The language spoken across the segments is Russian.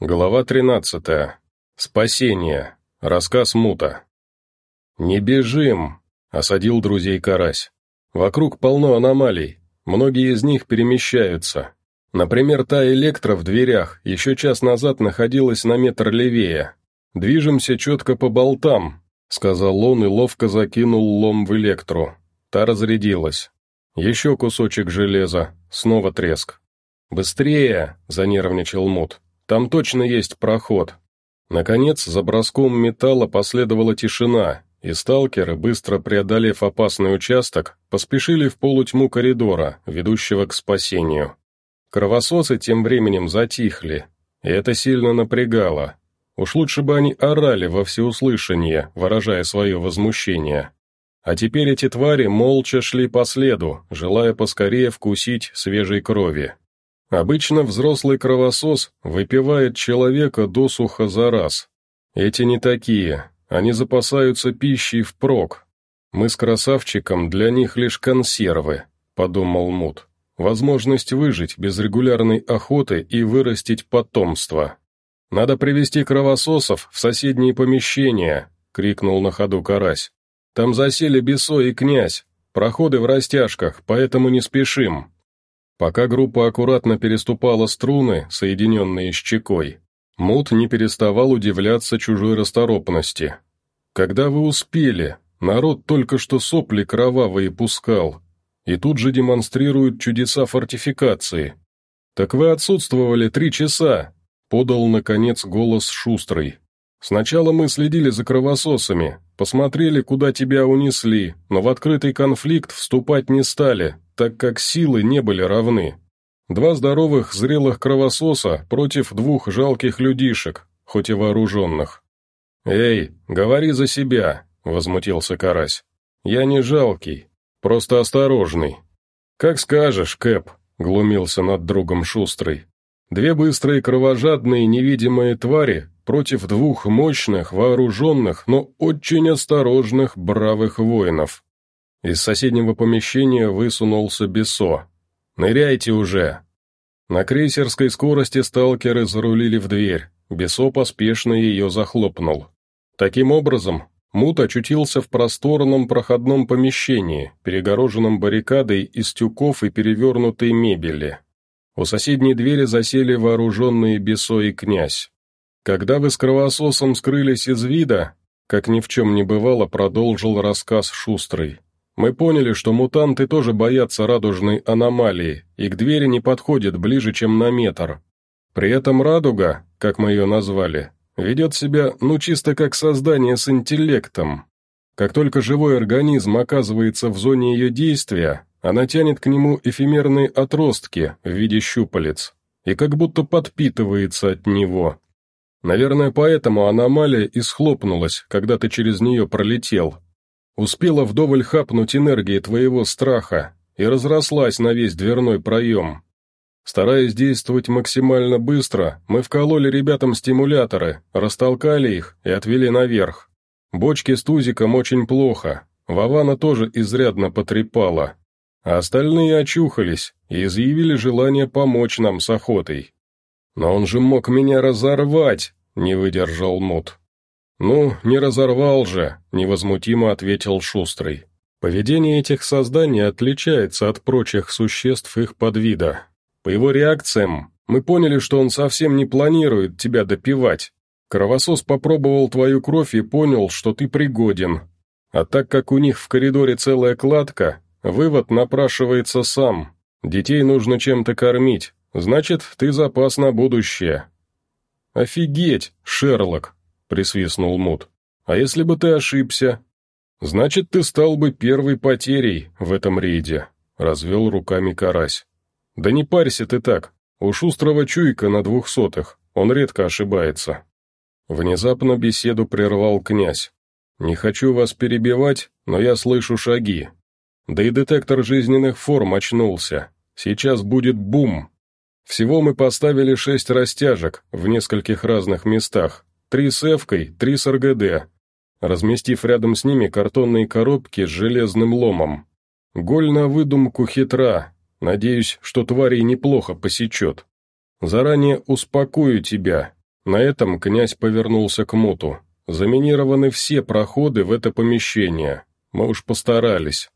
Глава 13. Спасение. Рассказ Мута. «Не бежим!» — осадил друзей Карась. «Вокруг полно аномалий, многие из них перемещаются. Например, та электро в дверях еще час назад находилась на метр левее. Движемся четко по болтам», — сказал он и ловко закинул лом в электру. Та разрядилась. Еще кусочек железа, снова треск. «Быстрее!» — занервничал Мут. Там точно есть проход. Наконец, за броском металла последовала тишина, и сталкеры, быстро преодолев опасный участок, поспешили в полутьму коридора, ведущего к спасению. Кровососы тем временем затихли, и это сильно напрягало. Уж лучше бы они орали во всеуслышание, выражая свое возмущение. А теперь эти твари молча шли по следу, желая поскорее вкусить свежей крови. Обычно взрослый кровосос выпивает человека досуха за раз. Эти не такие, они запасаются пищей впрок. Мы с красавчиком для них лишь консервы, подумал Мут. Возможность выжить без регулярной охоты и вырастить потомство. «Надо привести кровососов в соседние помещения», — крикнул на ходу Карась. «Там засели Бесо и князь, проходы в растяжках, поэтому не спешим». Пока группа аккуратно переступала струны, соединенные с чекой, Мут не переставал удивляться чужой расторопности. «Когда вы успели? Народ только что сопли кровавые пускал, и тут же демонстрируют чудеса фортификации. Так вы отсутствовали три часа», — подал, наконец, голос Шустрый. «Сначала мы следили за кровососами, посмотрели, куда тебя унесли, но в открытый конфликт вступать не стали, так как силы не были равны. Два здоровых зрелых кровососа против двух жалких людишек, хоть и вооруженных. «Эй, говори за себя», — возмутился Карась. «Я не жалкий, просто осторожный». «Как скажешь, Кэп», — глумился над другом Шустрый. «Две быстрые кровожадные невидимые твари против двух мощных, вооруженных, но очень осторожных, бравых воинов. Из соседнего помещения высунулся Бесо. «Ныряйте уже!» На крейсерской скорости сталкеры зарулили в дверь, Бесо поспешно ее захлопнул. Таким образом, Мут очутился в просторном проходном помещении, перегороженном баррикадой из тюков и перевернутой мебели. У соседней двери засели вооруженные Бесо и князь. Когда вы с кровососом скрылись из вида, как ни в чем не бывало, продолжил рассказ Шустрый. Мы поняли, что мутанты тоже боятся радужной аномалии и к двери не подходят ближе, чем на метр. При этом радуга, как мы ее назвали, ведет себя, ну, чисто как создание с интеллектом. Как только живой организм оказывается в зоне ее действия, она тянет к нему эфемерные отростки в виде щупалец и как будто подпитывается от него. Наверное, поэтому аномалия и схлопнулась, когда ты через нее пролетел, Успела вдоволь хапнуть энергии твоего страха и разрослась на весь дверной проем. Стараясь действовать максимально быстро, мы вкололи ребятам стимуляторы, растолкали их и отвели наверх. Бочки с тузиком очень плохо, Вавана тоже изрядно потрепала. А остальные очухались и изъявили желание помочь нам с охотой. «Но он же мог меня разорвать!» — не выдержал Мут. «Ну, не разорвал же», — невозмутимо ответил Шустрый. «Поведение этих созданий отличается от прочих существ их подвида. По его реакциям мы поняли, что он совсем не планирует тебя допивать. Кровосос попробовал твою кровь и понял, что ты пригоден. А так как у них в коридоре целая кладка, вывод напрашивается сам. Детей нужно чем-то кормить, значит, ты запас на будущее». «Офигеть, Шерлок!» — присвистнул Мут. «А если бы ты ошибся?» «Значит, ты стал бы первой потерей в этом рейде», — развел руками Карась. «Да не парься ты так, у шустрого чуйка на двухсотых, он редко ошибается». Внезапно беседу прервал князь. «Не хочу вас перебивать, но я слышу шаги. Да и детектор жизненных форм очнулся. Сейчас будет бум. Всего мы поставили шесть растяжек в нескольких разных местах, Три с Эвкой, три с РГД, разместив рядом с ними картонные коробки с железным ломом. Голь на выдумку хитра, надеюсь, что тварей неплохо посечет. Заранее успокою тебя, На этом князь повернулся к Муту. Заминированы все проходы в это помещение. Мы уж постарались.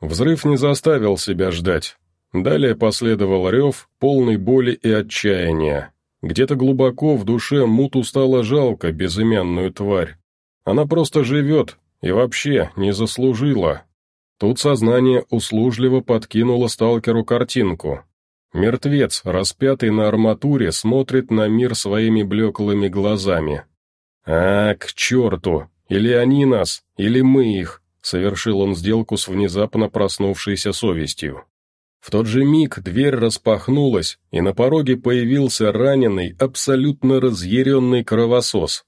Взрыв не заставил себя ждать. Далее последовал рев, полный боли и отчаяния. Где-то глубоко в душе Муту стало жалко безымянную тварь. Она просто живет и вообще не заслужила. Тут сознание услужливо подкинуло сталкеру картинку. Мертвец, распятый на арматуре, смотрит на мир своими блеклыми глазами. «А, к черту! Или они нас, или мы их!» Совершил он сделку с внезапно проснувшейся совестью. В тот же миг дверь распахнулась, и на пороге появился раненый, абсолютно разъяренный кровосос.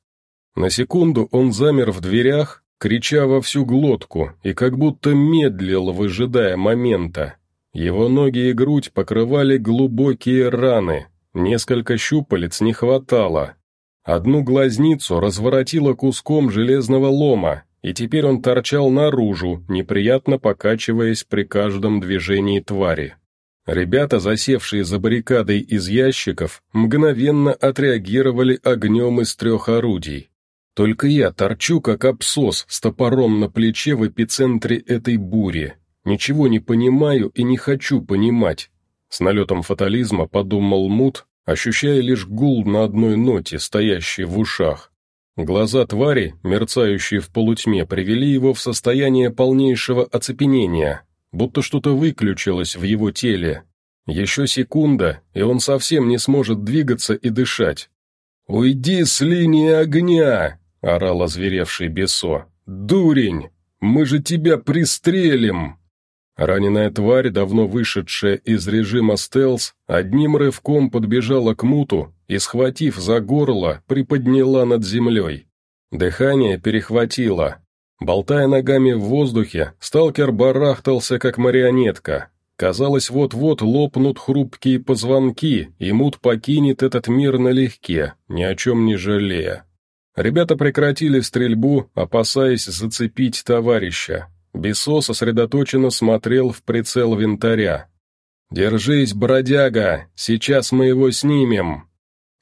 На секунду он замер в дверях, крича во всю глотку, и как будто медлил, выжидая момента. Его ноги и грудь покрывали глубокие раны, несколько щупалец не хватало. Одну глазницу разворотило куском железного лома, и теперь он торчал наружу, неприятно покачиваясь при каждом движении твари. Ребята, засевшие за баррикадой из ящиков, мгновенно отреагировали огнем из трех орудий. Только я торчу, как абсос, с топором на плече в эпицентре этой бури. Ничего не понимаю и не хочу понимать. С налетом фатализма подумал Мут, ощущая лишь гул на одной ноте, стоящий в ушах. Глаза твари, мерцающие в полутьме, привели его в состояние полнейшего оцепенения, будто что-то выключилось в его теле. Еще секунда, и он совсем не сможет двигаться и дышать. «Уйди с линии огня!» — орал озверевший Бесо. «Дурень! Мы же тебя пристрелим!» Раненая тварь, давно вышедшая из режима стелс, одним рывком подбежала к муту и, схватив за горло, приподняла над землей. Дыхание перехватило. Болтая ногами в воздухе, сталкер барахтался, как марионетка. Казалось, вот-вот лопнут хрупкие позвонки, и мут покинет этот мир налегке, ни о чем не жалея. Ребята прекратили стрельбу, опасаясь зацепить товарища, Бесо сосредоточенно смотрел в прицел винтаря. «Держись, бродяга, сейчас мы его снимем!»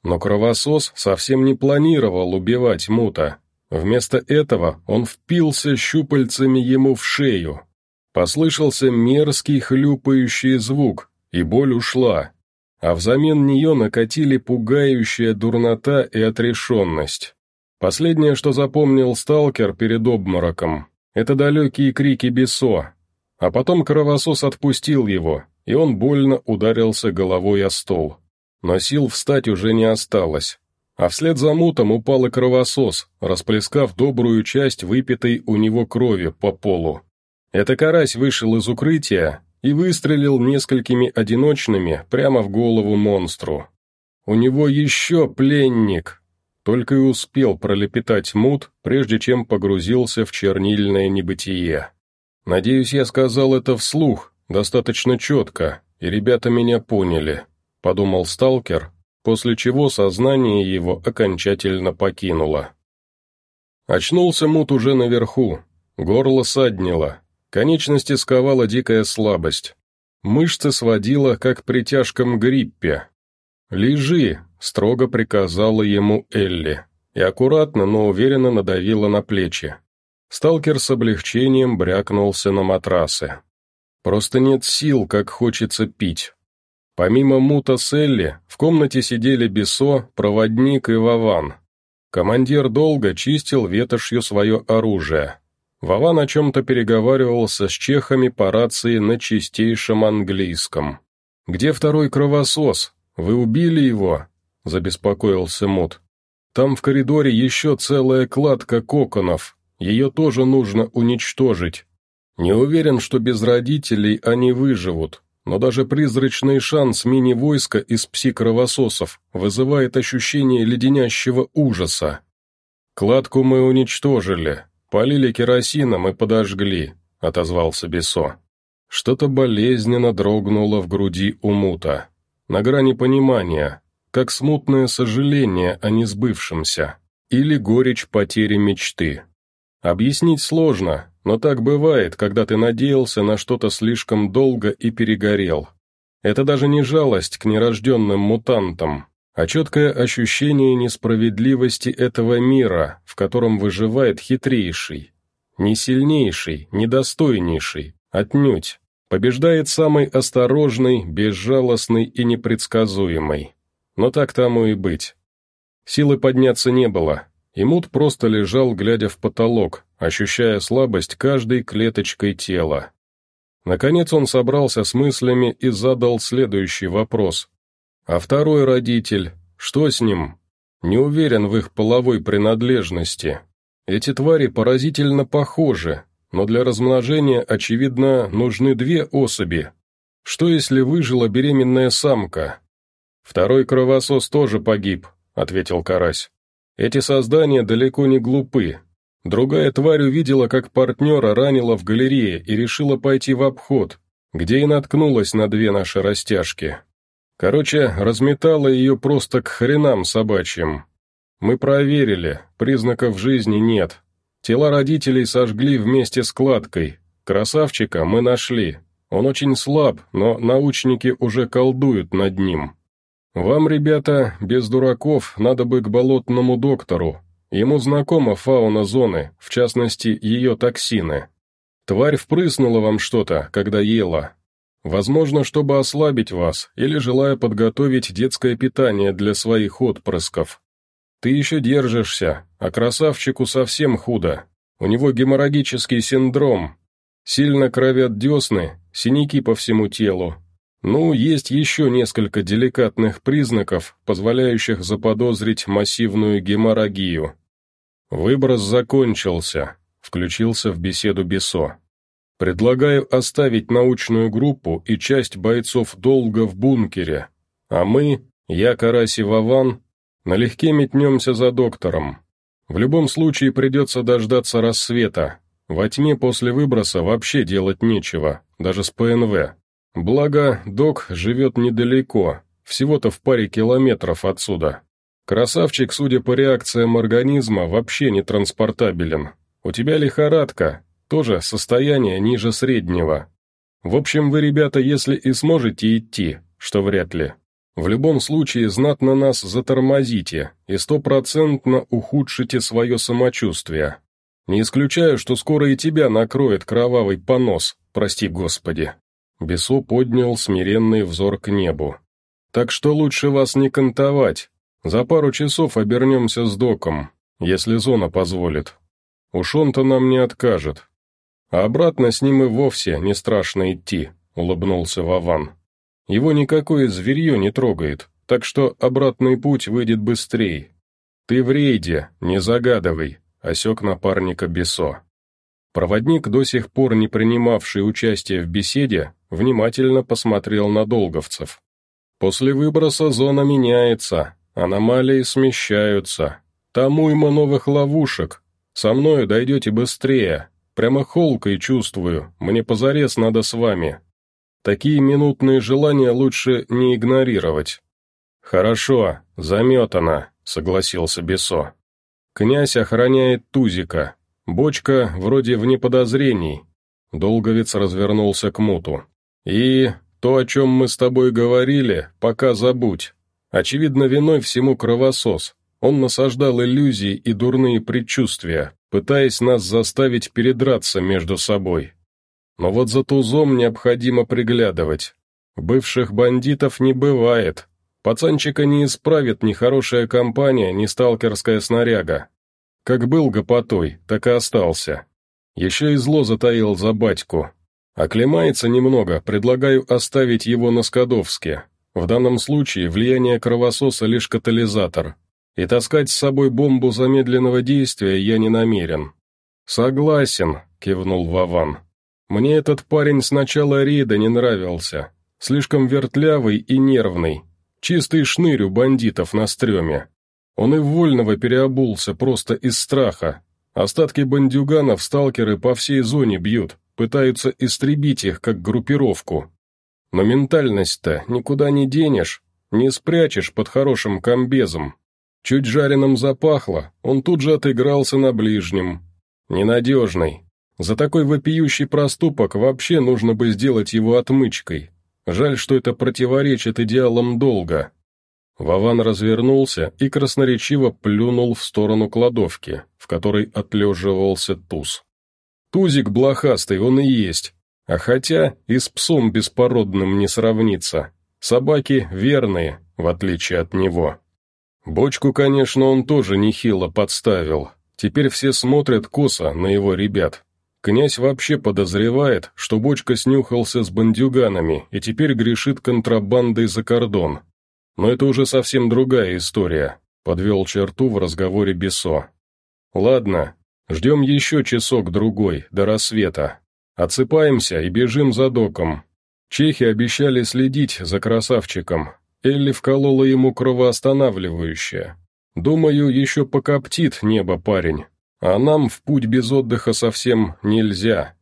Но кровосос совсем не планировал убивать Мута. Вместо этого он впился щупальцами ему в шею. Послышался мерзкий хлюпающий звук, и боль ушла. А взамен нее накатили пугающая дурнота и отрешенность. Последнее, что запомнил сталкер перед обмороком, это далекие крики Бесо. А потом кровосос отпустил его, и он больно ударился головой о стол. Но сил встать уже не осталось. А вслед за мутом упал и кровосос, расплескав добрую часть выпитой у него крови по полу. Это карась вышел из укрытия и выстрелил несколькими одиночными прямо в голову монстру. «У него еще пленник!» только и успел пролепетать мут, прежде чем погрузился в чернильное небытие. «Надеюсь, я сказал это вслух, достаточно четко, и ребята меня поняли», — подумал сталкер, после чего сознание его окончательно покинуло. Очнулся мут уже наверху, горло саднило, конечности сковала дикая слабость, мышцы сводила, как при тяжком гриппе. «Лежи», строго приказала ему Элли, и аккуратно, но уверенно надавила на плечи. Сталкер с облегчением брякнулся на матрасы. Просто нет сил, как хочется пить. Помимо Мута с Элли, в комнате сидели Бесо, проводник и Вован. Командир долго чистил ветошью свое оружие. Вован о чем-то переговаривался с чехами по рации на чистейшем английском. «Где второй кровосос? Вы убили его?» — забеспокоился Мут. «Там в коридоре еще целая кладка коконов, ее тоже нужно уничтожить. Не уверен, что без родителей они выживут, но даже призрачный шанс мини-войска из пси-кровососов вызывает ощущение леденящего ужаса. Кладку мы уничтожили, полили керосином и подожгли», — отозвался Бесо. Что-то болезненно дрогнуло в груди у Мута. На грани понимания, как смутное сожаление о несбывшемся или горечь потери мечты. Объяснить сложно, но так бывает, когда ты надеялся на что-то слишком долго и перегорел. Это даже не жалость к нерожденным мутантам, а четкое ощущение несправедливости этого мира, в котором выживает хитрейший. Не сильнейший, не достойнейший, отнюдь. Побеждает самый осторожный, безжалостный и непредсказуемый. Но так тому и быть. Силы подняться не было, и Мут просто лежал, глядя в потолок, ощущая слабость каждой клеточкой тела. Наконец он собрался с мыслями и задал следующий вопрос. «А второй родитель? Что с ним? Не уверен в их половой принадлежности. Эти твари поразительно похожи, но для размножения, очевидно, нужны две особи. Что если выжила беременная самка?» «Второй кровосос тоже погиб», — ответил Карась. «Эти создания далеко не глупы, Другая тварь увидела, как партнера ранила в галерее и решила пойти в обход, где и наткнулась на две наши растяжки. Короче, разметала ее просто к хренам собачьим. Мы проверили, признаков жизни нет. Тела родителей сожгли вместе с кладкой. Красавчика мы нашли. Он очень слаб, но научники уже колдуют над ним. Вам, ребята, без дураков, надо бы к болотному доктору, Ему знакома фауна зоны, в частности, ее токсины. Тварь впрыснула вам что-то, когда ела. Возможно, чтобы ослабить вас, или желая подготовить детское питание для своих отпрысков. Ты еще держишься, а красавчику совсем худо. У него геморрагический синдром. Сильно кровят десны, синяки по всему телу. Ну, есть еще несколько деликатных признаков, позволяющих заподозрить массивную геморрагию. «Выброс закончился», — включился в беседу Бесо. «Предлагаю оставить научную группу и часть бойцов долго в бункере, а мы, я, Карась и Вован, налегке метнемся за доктором. В любом случае придется дождаться рассвета. Во тьме после выброса вообще делать нечего, даже с ПНВ. Благо, док живет недалеко, всего-то в паре километров отсюда. Красавчик, судя по реакциям организма, вообще не транспортабелен. У тебя лихорадка, тоже состояние ниже среднего. В общем, вы, ребята, если и сможете идти, что вряд ли, в любом случае знатно нас затормозите и стопроцентно ухудшите свое самочувствие. Не исключаю, что скоро и тебя накроет кровавый понос, прости господи». Бесо поднял смиренный взор к небу. «Так что лучше вас не кантовать, за пару часов обернемся с доком, если зона позволит. Уж он-то нам не откажет. А обратно с ним и вовсе не страшно идти», — улыбнулся Вован. «Его никакое зверье не трогает, так что обратный путь выйдет быстрее. Ты в рейде, не загадывай», — осек напарника Бесо. Проводник, до сих пор не принимавший участие в беседе, внимательно посмотрел на долговцев. «После выброса зона меняется, Аномалии смещаются. Там уйма новых ловушек. Со мною дойдете быстрее. Прямо холкой чувствую, мне позарез надо с вами. Такие минутные желания лучше не игнорировать». «Хорошо, заметано», — согласился Бесо. «Князь охраняет Тузика. Бочка вроде вне подозрений». Долговец развернулся к Муту. «И то, о чем мы с тобой говорили, пока забудь. Очевидно, виной всему кровосос. Он насаждал иллюзии и дурные предчувствия, пытаясь нас заставить передраться между собой. Но вот за тузом необходимо приглядывать. Бывших бандитов не бывает. Пацанчика не исправит ни хорошая компания, ни сталкерская снаряга. Как был гопотой, так и остался. Еще и зло затаил за батьку. Оклемается немного, предлагаю оставить его на Скадовске. В данном случае влияние кровососа лишь катализатор, и таскать с собой бомбу замедленного действия я не намерен. «Согласен», — кивнул Вован. «Мне этот парень с начала рейда не нравился. Слишком вертлявый и нервный. Чистый шнырь у бандитов на стреме. Он и вольного переобулся просто из страха. Остатки бандюганов сталкеры по всей зоне бьют, пытаются истребить их как группировку. Но ментальность-то никуда не денешь, не спрячешь под хорошим комбезом. Чуть жареным запахло, он тут же отыгрался на ближнем. Ненадежный. За такой вопиющий проступок вообще нужно бы сделать его отмычкой. Жаль, что это противоречит идеалам долга. Вован развернулся и красноречиво плюнул в сторону кладовки, в которой отлеживался туз. Тузик блохастый, он и есть. А хотя и с псом беспородным не сравнится. Собаки верные, в отличие от него. Бочку, конечно, он тоже нехило подставил. Теперь все смотрят косо на его ребят. Князь вообще подозревает, что Бочка снюхался с бандюганами и теперь грешит контрабандой за кордон. Но это уже совсем другая история, подвел черту в разговоре Бесо. Ладно, ждем еще часок-другой, до рассвета. Отсыпаемся и бежим за доком. Чехи обещали следить за красавчиком. Элли вколола ему кровоостанавливающее. Думаю, еще покоптит небо парень. А нам в путь без отдыха совсем нельзя.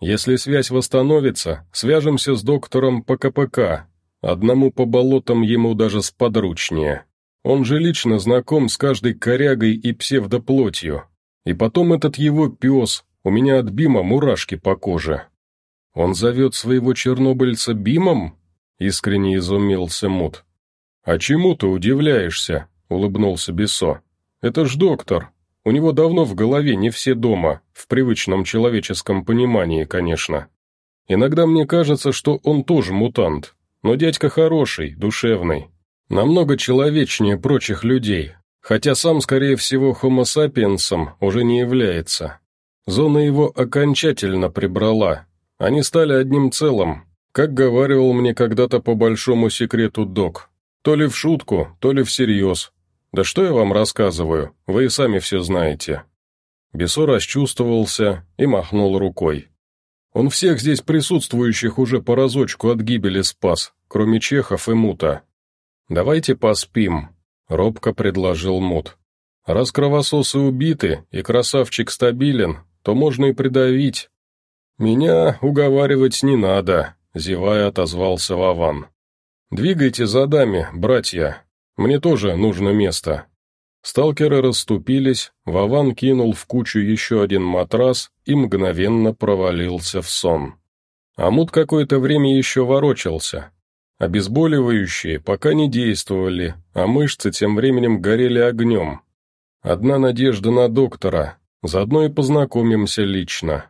Если связь восстановится, свяжемся с доктором по КПК, Одному по болотам ему даже сподручнее. Он же лично знаком с каждой корягой и псевдоплотью. И потом этот его пес, у меня от Бима мурашки по коже. Он зовет своего чернобыльца Бимом? Искренне изумился Мут. «А чему ты удивляешься?» — улыбнулся Бесо. «Это ж доктор. У него давно в голове не все дома, в привычном человеческом понимании, конечно. Иногда мне кажется, что он тоже мутант, но дядька хороший, душевный. Намного человечнее прочих людей, хотя сам, скорее всего, хомо сапиенсом уже не является. Зона его окончательно прибрала. Они стали одним целым, как говаривал мне когда-то по большому секрету док. То ли в шутку, то ли всерьез. Да что я вам рассказываю, вы и сами все знаете. Бесо расчувствовался и махнул рукой. Он всех здесь присутствующих уже по разочку от гибели спас, кроме чехов и мута. «Давайте поспим», — робко предложил мут. «Раз кровососы убиты и красавчик стабилен, то можно и придавить». «Меня уговаривать не надо», — зевая отозвался Вован. «Двигайте за дами, братья. Мне тоже нужно место». Сталкеры расступились, Вован кинул в кучу еще один матрас и мгновенно провалился в сон. Амут какое-то время еще ворочался. Обезболивающие пока не действовали, а мышцы тем временем горели огнем. Одна надежда на доктора, заодно и познакомимся лично.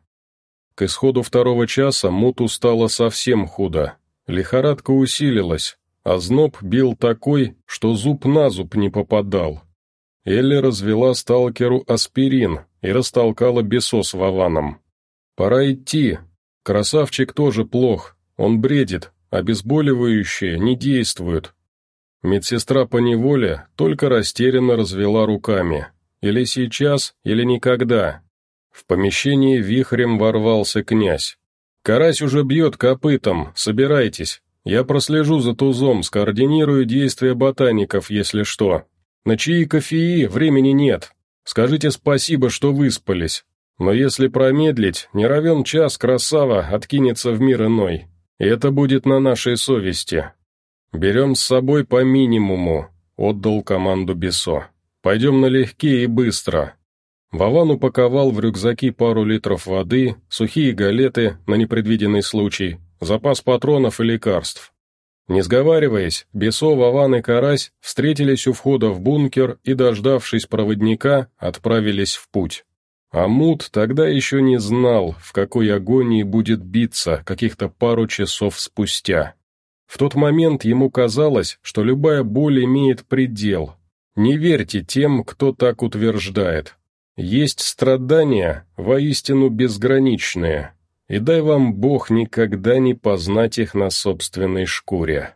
К исходу второго часа Муту стало совсем худо. Лихорадка усилилась, а зноб бил такой, что зуб на зуб не попадал. Элли развела сталкеру аспирин и растолкала бесо с Вованом. «Пора идти. Красавчик тоже плох, он бредит, обезболивающие не действуют». Медсестра по неволе только растерянно развела руками. Или сейчас, или никогда. В помещении вихрем ворвался князь. «Карась уже бьет копытом, собирайтесь. Я прослежу за тузом, скоординирую действия ботаников, если что. На чаи кофеи времени нет. Скажите спасибо, что выспались. Но если промедлить, не равен час красава откинется в мир иной. Это будет на нашей совести. Берем с собой по минимуму», — отдал команду Бесо. «Пойдем налегке и быстро». Вован упаковал в рюкзаки пару литров воды, сухие галеты на непредвиденный случай, запас патронов и лекарств. Не сговариваясь, Бесо, Вован и Карась встретились у входа в бункер и, дождавшись проводника, отправились в путь. А Мут тогда еще не знал, в какой агонии будет биться каких-то пару часов спустя. В тот момент ему казалось, что любая боль имеет предел. Не верьте тем, кто так утверждает. Есть страдания, воистину безграничные, и дай вам Бог никогда не познать их на собственной шкуре.